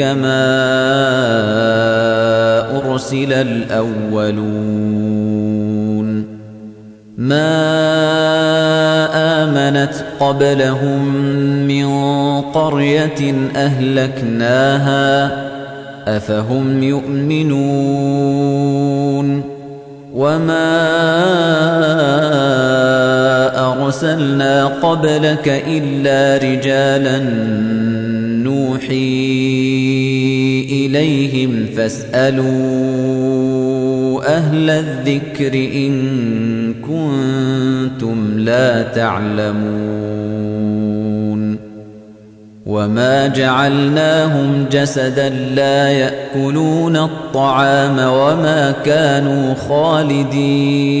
كما أرسل الأولون ما آمنت قبلهم من قرية أهلكناها أفهم يؤمنون وما أرسلنا قبلك إلا رجالا نوحي إليهم فاسألوا أهل الذكر إن كنتم لا تعلمون وما جعلناهم جسدا لا يأكلون الطعام وما كانوا خالدين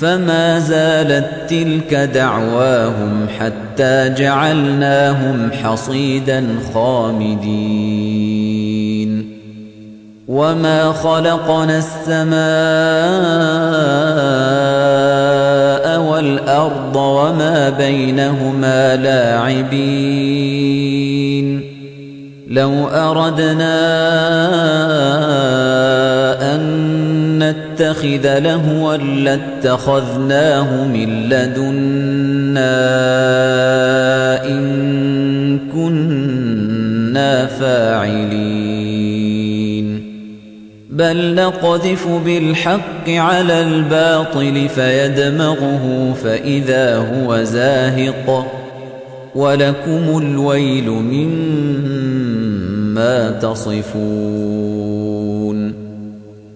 فما زالت تلك دعواهم حتى جعلناهم حصيدا خامدين. وما خلقنا السماء والأرض وما بينهما لاعبين. لو أردنا أن نتخذ لهوا لاتخذناه من لدنا إن كنا فاعلين. بل نقذف بالحق على الباطل فيدمغه فإذا هو زاهق. ولكم الويل مما تصفون.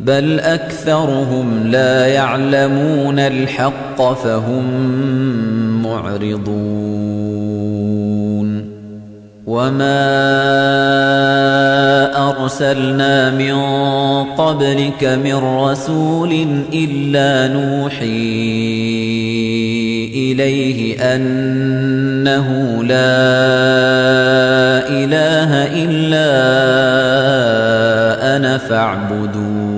بل أكثرهم لا يعلمون الحق فهم معرضون وما أرسلنا من قبلك من رسول إلا نوحي إليه أنه لا إله إلا أنا فاعبدون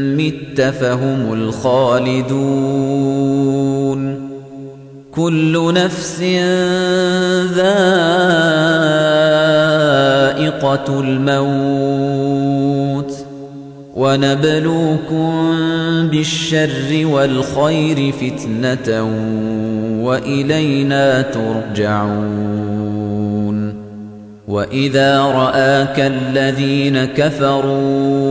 مت فهم الخالدون كل نفس ذائقة الموت ونبلوكم بالشر والخير فتنة وإلينا ترجعون وإذا رآك الذين كفروا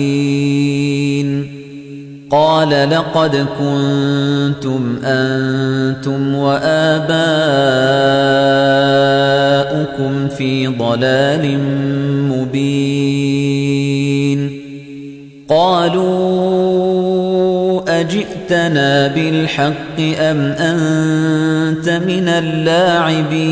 قال لقد كنتم أنتم وآباؤكم في ضلال مبين. قالوا أجئتنا بالحق أم أنت من اللاعبين؟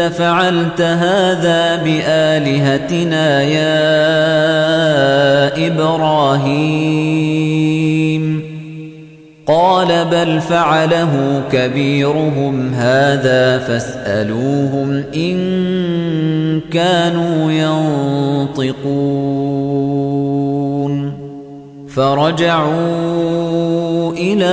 فعلت هذا بآلهتنا يا إبراهيم. قال بل فعله كبيرهم هذا فاسألوهم إن كانوا ينطقون. فرجعوا إلى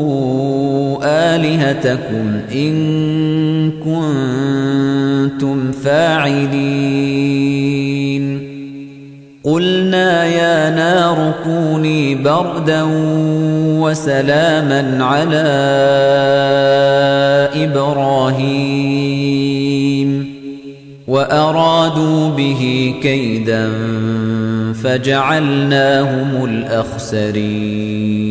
آلهتكم إن كنتم فاعلين. قلنا يا نار كوني بردا وسلاما على إبراهيم. وأرادوا به كيدا فجعلناهم الأخسرين.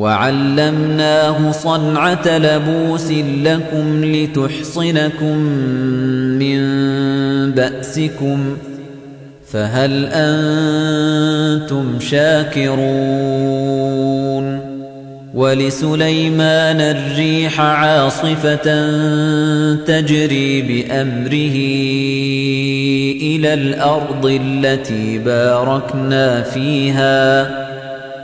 وعلمناه صنعة لبوس لكم لتحصنكم من بأسكم فهل أنتم شاكرون ولسليمان الريح عاصفة تجري بأمره إلى الأرض التي باركنا فيها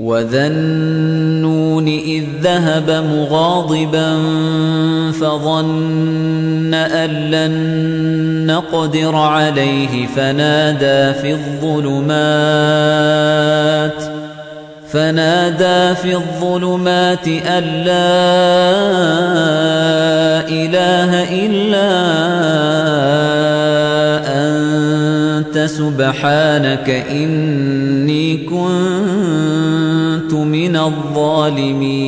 وذا النون إذ ذهب مغاضبا فظن أن لن نقدر عليه فنادى في الظلمات فنادى في الظلمات أن لا إله إلا أنت سبحانك إني كنت من الظالمين.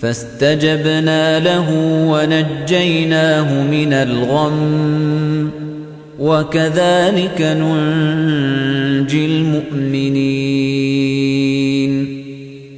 فاستجبنا له ونجيناه من الغم. وكذلك ننجي المؤمنين.